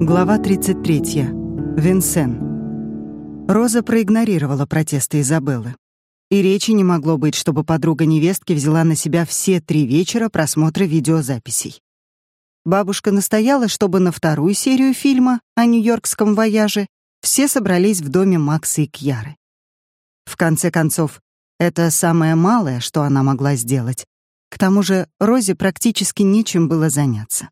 Глава 33. Винсен. Роза проигнорировала протесты Изабеллы. И речи не могло быть, чтобы подруга невестки взяла на себя все три вечера просмотра видеозаписей. Бабушка настояла, чтобы на вторую серию фильма о нью-йоркском вояже все собрались в доме Макса и Кьяры. В конце концов, это самое малое, что она могла сделать. К тому же Розе практически нечем было заняться.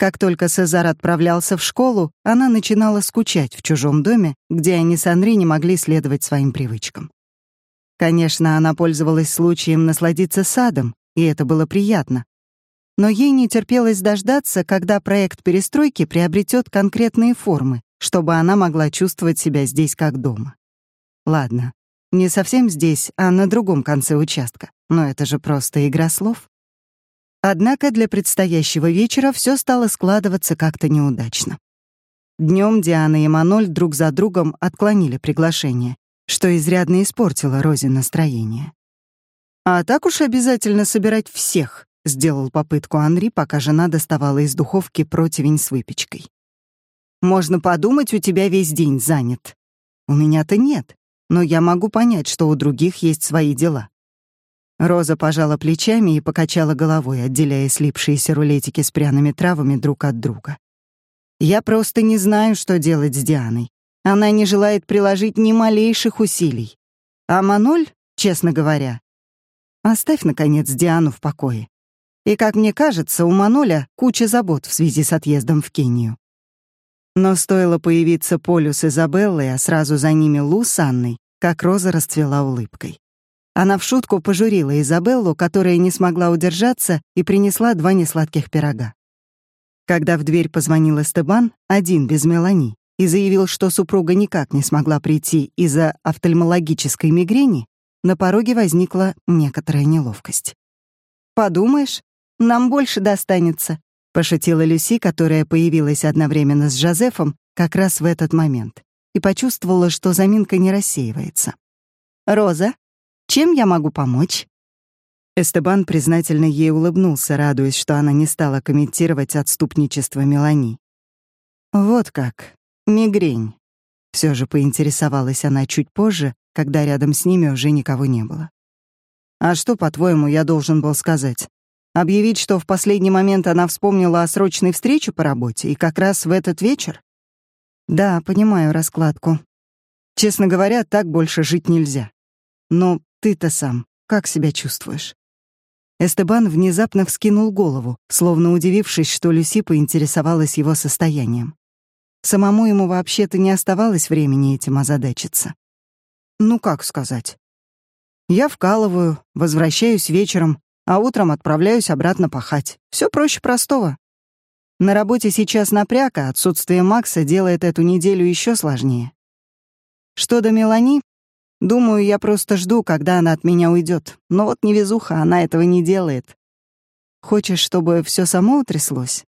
Как только Сезар отправлялся в школу, она начинала скучать в чужом доме, где они с Анри не могли следовать своим привычкам. Конечно, она пользовалась случаем насладиться садом, и это было приятно. Но ей не терпелось дождаться, когда проект перестройки приобретет конкретные формы, чтобы она могла чувствовать себя здесь как дома. Ладно, не совсем здесь, а на другом конце участка. Но это же просто игра слов. Однако для предстоящего вечера все стало складываться как-то неудачно. Днем Диана и Маноль друг за другом отклонили приглашение, что изрядно испортило Розе настроение. «А так уж обязательно собирать всех», — сделал попытку Анри, пока жена доставала из духовки противень с выпечкой. «Можно подумать, у тебя весь день занят. У меня-то нет, но я могу понять, что у других есть свои дела. Роза пожала плечами и покачала головой, отделяя слипшиеся рулетики с пряными травами друг от друга. «Я просто не знаю, что делать с Дианой. Она не желает приложить ни малейших усилий. А Маноль, честно говоря, оставь, наконец, Диану в покое. И, как мне кажется, у Маноля куча забот в связи с отъездом в Кению. Но стоило появиться Полю с Изабеллой, а сразу за ними Лу с Анной, как Роза расцвела улыбкой. Она в шутку пожурила Изабеллу, которая не смогла удержаться и принесла два несладких пирога. Когда в дверь позвонил Эстебан, один без Мелани, и заявил, что супруга никак не смогла прийти из-за офтальмологической мигрени, на пороге возникла некоторая неловкость. «Подумаешь, нам больше достанется», — пошутила Люси, которая появилась одновременно с Жозефом как раз в этот момент, и почувствовала, что заминка не рассеивается. «Роза, чем я могу помочь?» Эстебан признательно ей улыбнулся, радуясь, что она не стала комментировать отступничество Мелани. «Вот как. Мигрень». Все же поинтересовалась она чуть позже, когда рядом с ними уже никого не было. «А что, по-твоему, я должен был сказать? Объявить, что в последний момент она вспомнила о срочной встрече по работе, и как раз в этот вечер? Да, понимаю раскладку. Честно говоря, так больше жить нельзя. Но ты-то сам как себя чувствуешь?» Эстебан внезапно вскинул голову, словно удивившись, что Люси поинтересовалась его состоянием. Самому ему вообще-то не оставалось времени этим озадачиться. Ну, как сказать? Я вкалываю, возвращаюсь вечером, а утром отправляюсь обратно пахать. Все проще простого. На работе сейчас напряг, а отсутствие Макса делает эту неделю еще сложнее. Что до Мелани, Думаю, я просто жду, когда она от меня уйдет. Но вот невезуха, она этого не делает. Хочешь, чтобы все само утряслось?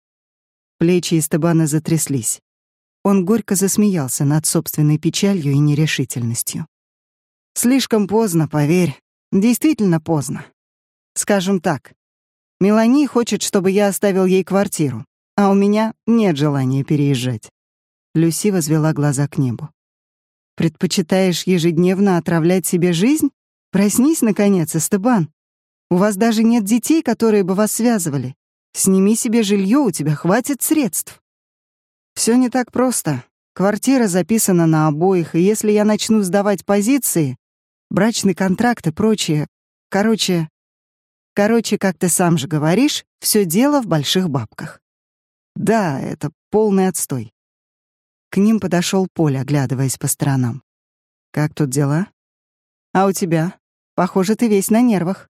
Плечи Истебана затряслись. Он горько засмеялся над собственной печалью и нерешительностью. Слишком поздно, поверь. Действительно поздно. Скажем так, Мелани хочет, чтобы я оставил ей квартиру, а у меня нет желания переезжать. Люси возвела глаза к небу. Предпочитаешь ежедневно отравлять себе жизнь? Проснись, наконец, Эстебан. У вас даже нет детей, которые бы вас связывали. Сними себе жилье, у тебя хватит средств. Все не так просто. Квартира записана на обоих, и если я начну сдавать позиции, брачный контракт и прочее, короче... Короче, как ты сам же говоришь, все дело в больших бабках. Да, это полный отстой. К ним подошел Поль, оглядываясь по сторонам. «Как тут дела?» «А у тебя? Похоже, ты весь на нервах».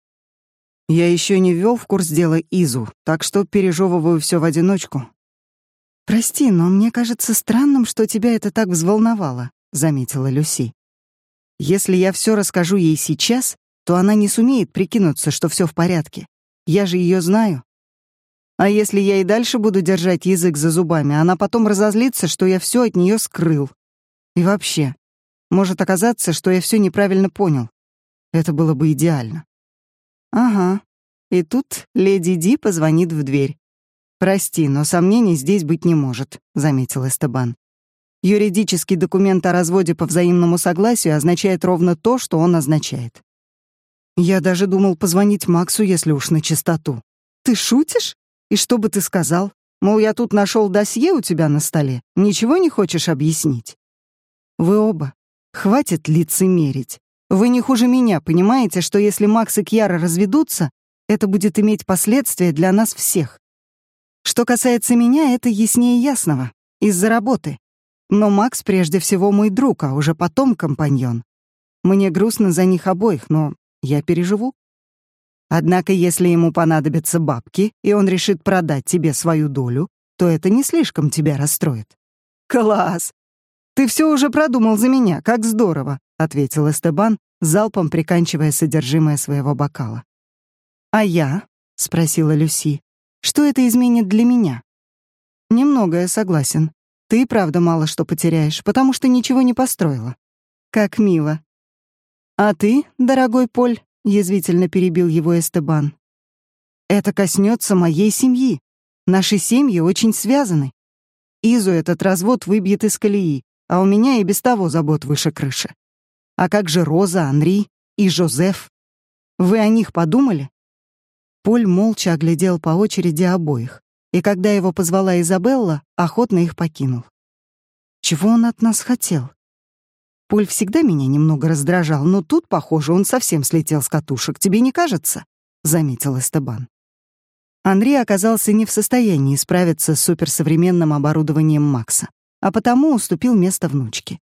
«Я еще не ввел в курс дела Изу, так что пережевываю все в одиночку». «Прости, но мне кажется странным, что тебя это так взволновало», — заметила Люси. «Если я все расскажу ей сейчас, то она не сумеет прикинуться, что все в порядке. Я же ее знаю. А если я и дальше буду держать язык за зубами, она потом разозлится, что я все от нее скрыл. И вообще, может оказаться, что я все неправильно понял. Это было бы идеально. Ага. И тут леди Ди позвонит в дверь. «Прости, но сомнений здесь быть не может», — заметил Эстебан. «Юридический документ о разводе по взаимному согласию означает ровно то, что он означает». «Я даже думал позвонить Максу, если уж на чистоту». «Ты шутишь? И что бы ты сказал? Мол, я тут нашел досье у тебя на столе. Ничего не хочешь объяснить?» «Вы оба. Хватит лицемерить. Вы не хуже меня, понимаете, что если Макс и Кьяра разведутся, это будет иметь последствия для нас всех. Что касается меня, это яснее ясного. Из-за работы. Но Макс прежде всего мой друг, а уже потом компаньон. Мне грустно за них обоих, но я переживу. Однако, если ему понадобятся бабки, и он решит продать тебе свою долю, то это не слишком тебя расстроит. «Класс! Ты все уже продумал за меня, как здорово!» — ответил Эстебан, залпом приканчивая содержимое своего бокала. «А я?» — спросила Люси. Что это изменит для меня? Немногое согласен. Ты правда мало что потеряешь, потому что ничего не построила. Как мило. А ты, дорогой Поль, язвительно перебил его Эстебан. Это коснется моей семьи. Наши семьи очень связаны. Изу этот развод выбьет из колеи, а у меня и без того забот выше крыши. А как же Роза, Анри и Жозеф? Вы о них подумали? Поль молча оглядел по очереди обоих, и когда его позвала Изабелла, охотно их покинул. Чего он от нас хотел? Поль всегда меня немного раздражал, но тут, похоже, он совсем слетел с катушек, тебе не кажется? заметил Эстебан. Андрей оказался не в состоянии справиться с суперсовременным оборудованием Макса, а потому уступил место внучке.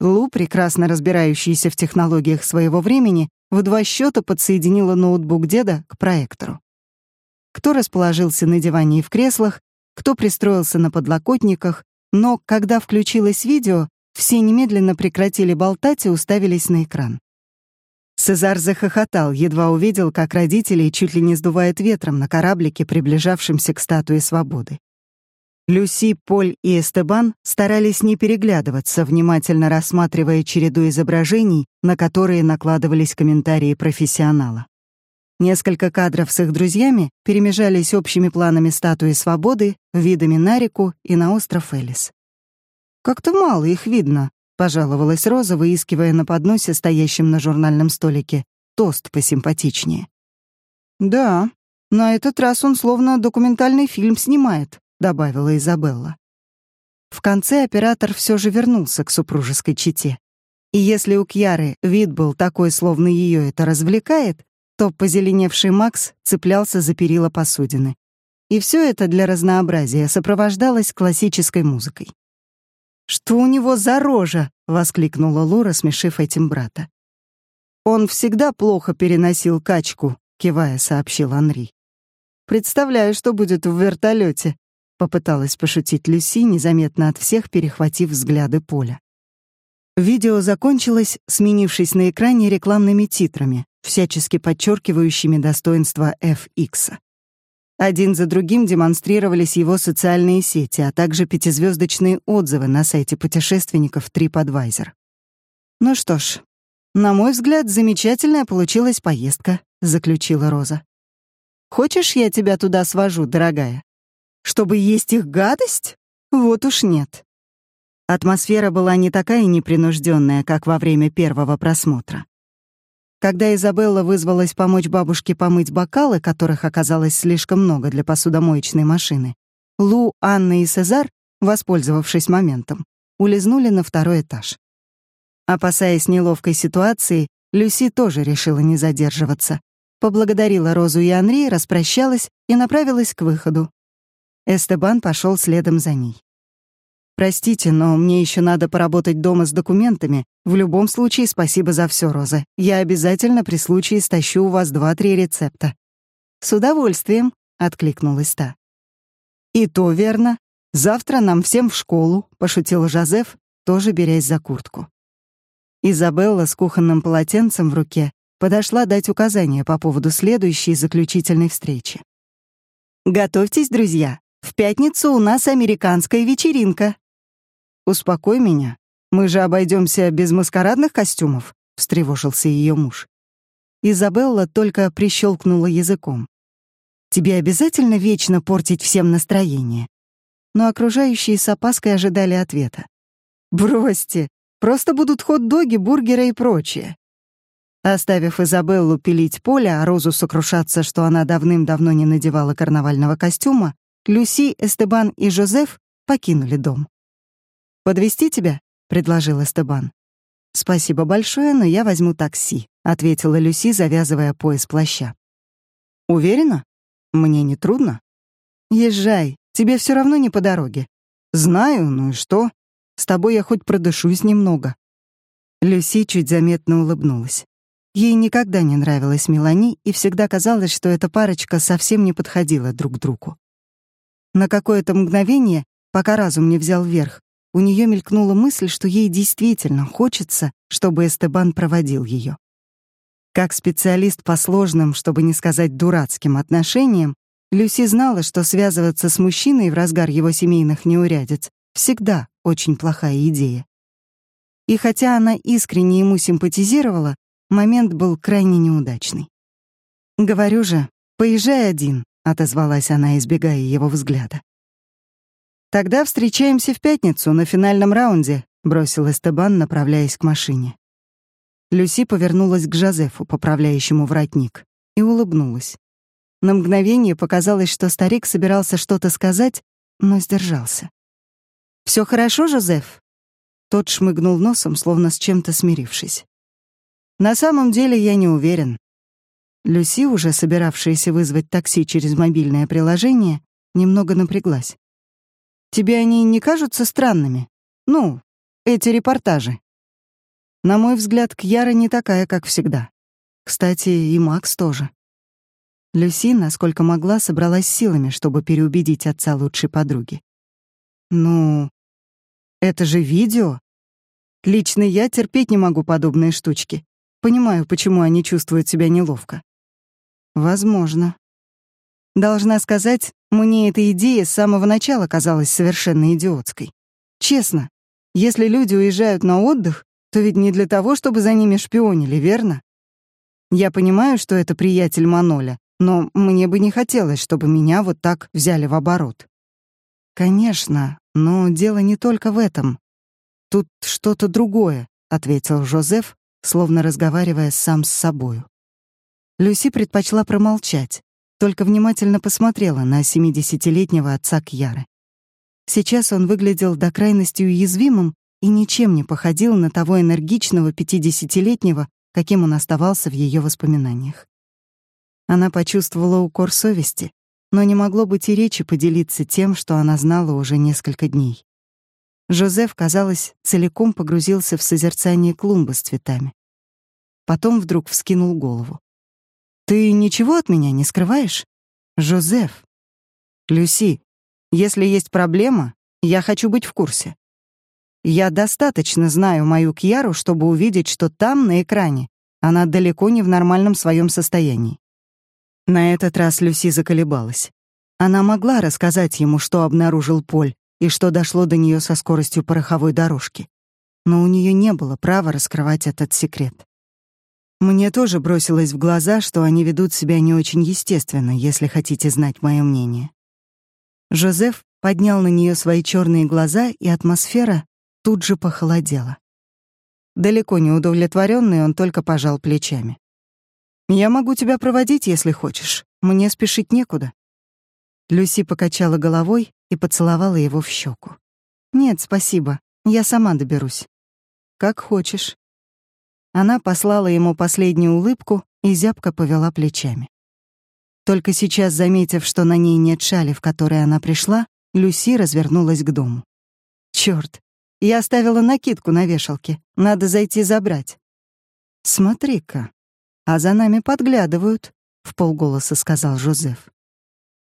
Лу, прекрасно разбирающийся в технологиях своего времени, в два счета подсоединила ноутбук деда к проектору. Кто расположился на диване и в креслах, кто пристроился на подлокотниках, но когда включилось видео, все немедленно прекратили болтать и уставились на экран. Цезар захохотал, едва увидел, как родители чуть ли не сдувают ветром на кораблике, приближавшемся к статуе свободы. Люси, Поль и Эстебан старались не переглядываться, внимательно рассматривая череду изображений, на которые накладывались комментарии профессионала. Несколько кадров с их друзьями перемежались общими планами статуи свободы, видами на реку и на остров Элис. «Как-то мало их видно», — пожаловалась Роза, выискивая на подносе, стоящем на журнальном столике, тост посимпатичнее. «Да, на этот раз он словно документальный фильм снимает», — добавила Изабелла. В конце оператор все же вернулся к супружеской чете. И если у Кьяры вид был такой, словно ее это развлекает, то позеленевший Макс цеплялся за перила посудины. И все это для разнообразия сопровождалось классической музыкой. «Что у него за рожа?» — воскликнула Лура, смешив этим брата. «Он всегда плохо переносил качку», — кивая, сообщил Анри. «Представляю, что будет в вертолете. Попыталась пошутить Люси, незаметно от всех перехватив взгляды Поля. Видео закончилось, сменившись на экране рекламными титрами, всячески подчеркивающими достоинства FX. Один за другим демонстрировались его социальные сети, а также пятизвездочные отзывы на сайте путешественников TripAdvisor. «Ну что ж, на мой взгляд, замечательная получилась поездка», — заключила Роза. «Хочешь, я тебя туда свожу, дорогая?» Чтобы есть их гадость? Вот уж нет. Атмосфера была не такая непринужденная, как во время первого просмотра. Когда Изабелла вызвалась помочь бабушке помыть бокалы, которых оказалось слишком много для посудомоечной машины, Лу, Анна и Сезар, воспользовавшись моментом, улизнули на второй этаж. Опасаясь неловкой ситуации, Люси тоже решила не задерживаться. Поблагодарила Розу и Анри, распрощалась и направилась к выходу, Эстебан пошел следом за ней. «Простите, но мне еще надо поработать дома с документами. В любом случае, спасибо за все, Роза. Я обязательно при случае стащу у вас два-три рецепта». «С удовольствием», — откликнулась та. «И то верно. Завтра нам всем в школу», — пошутил Жозеф, тоже берясь за куртку. Изабелла с кухонным полотенцем в руке подошла дать указания по поводу следующей заключительной встречи. «Готовьтесь, друзья. В пятницу у нас американская вечеринка». «Успокой меня. Мы же обойдемся без маскарадных костюмов», — встревожился ее муж. Изабелла только прищелкнула языком. Тебе обязательно вечно портить всем настроение?» Но окружающие с опаской ожидали ответа. «Бросьте! Просто будут хот-доги, бургеры и прочее». Оставив Изабеллу пилить поле, а Розу сокрушаться, что она давным-давно не надевала карнавального костюма, Люси, Эстебан и Жозеф покинули дом. Подвести тебя?» — предложил Эстебан. «Спасибо большое, но я возьму такси», — ответила Люси, завязывая пояс плаща. «Уверена? Мне не трудно?» «Езжай, тебе все равно не по дороге». «Знаю, ну и что? С тобой я хоть продышусь немного». Люси чуть заметно улыбнулась. Ей никогда не нравилась Мелани, и всегда казалось, что эта парочка совсем не подходила друг другу. На какое-то мгновение, пока разум не взял верх, у нее мелькнула мысль, что ей действительно хочется, чтобы Эстебан проводил ее. Как специалист по сложным, чтобы не сказать дурацким отношениям, Люси знала, что связываться с мужчиной в разгар его семейных неурядиц всегда очень плохая идея. И хотя она искренне ему симпатизировала, момент был крайне неудачный. «Говорю же, поезжай один», — отозвалась она, избегая его взгляда. «Тогда встречаемся в пятницу на финальном раунде», — бросил Эстебан, направляясь к машине. Люси повернулась к Жозефу, поправляющему воротник, и улыбнулась. На мгновение показалось, что старик собирался что-то сказать, но сдержался. «Всё хорошо, Жозеф?» Тот шмыгнул носом, словно с чем-то смирившись. «На самом деле я не уверен». Люси, уже собиравшаяся вызвать такси через мобильное приложение, немного напряглась. Тебе они не кажутся странными? Ну, эти репортажи. На мой взгляд, Кьяра не такая, как всегда. Кстати, и Макс тоже. Люси, насколько могла, собралась силами, чтобы переубедить отца лучшей подруги. Ну, это же видео. Лично я терпеть не могу подобные штучки. Понимаю, почему они чувствуют себя неловко. Возможно. Должна сказать, мне эта идея с самого начала казалась совершенно идиотской. Честно, если люди уезжают на отдых, то ведь не для того, чтобы за ними шпионили, верно? Я понимаю, что это приятель Маноля, но мне бы не хотелось, чтобы меня вот так взяли в оборот. Конечно, но дело не только в этом. Тут что-то другое, ответил Жозеф, словно разговаривая сам с собою. Люси предпочла промолчать, только внимательно посмотрела на семидесятилетнего отца Кьяры. Сейчас он выглядел до крайности уязвимым и ничем не походил на того энергичного пятидесятилетнего, каким он оставался в ее воспоминаниях. Она почувствовала укор совести, но не могло быть и речи поделиться тем, что она знала уже несколько дней. Жозеф, казалось, целиком погрузился в созерцание клумбы с цветами. Потом вдруг вскинул голову. Ты ничего от меня не скрываешь? Жозеф. Люси, если есть проблема, я хочу быть в курсе. Я достаточно знаю мою Кьяру, чтобы увидеть, что там, на экране, она далеко не в нормальном своем состоянии. На этот раз Люси заколебалась. Она могла рассказать ему, что обнаружил Поль и что дошло до нее со скоростью пороховой дорожки. Но у нее не было права раскрывать этот секрет. Мне тоже бросилось в глаза, что они ведут себя не очень естественно, если хотите знать мое мнение. Жозеф поднял на нее свои черные глаза, и атмосфера тут же похолодела. Далеко не удовлетворенный, он только пожал плечами. «Я могу тебя проводить, если хочешь. Мне спешить некуда». Люси покачала головой и поцеловала его в щеку. «Нет, спасибо. Я сама доберусь». «Как хочешь». Она послала ему последнюю улыбку и зябко повела плечами. Только сейчас, заметив, что на ней нет шали, в которой она пришла, Люси развернулась к дому. Черт, я оставила накидку на вешалке. Надо зайти забрать. Смотри-ка, а за нами подглядывают, в полголоса сказал Жозеф.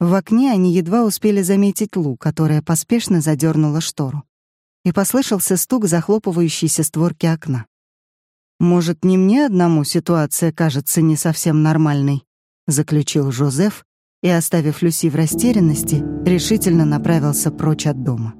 В окне они едва успели заметить Лу, которая поспешно задернула штору. И послышался стук захлопывающейся створки окна. Может, не мне одному ситуация кажется не совсем нормальной, заключил Жозеф и, оставив Люси в растерянности, решительно направился прочь от дома.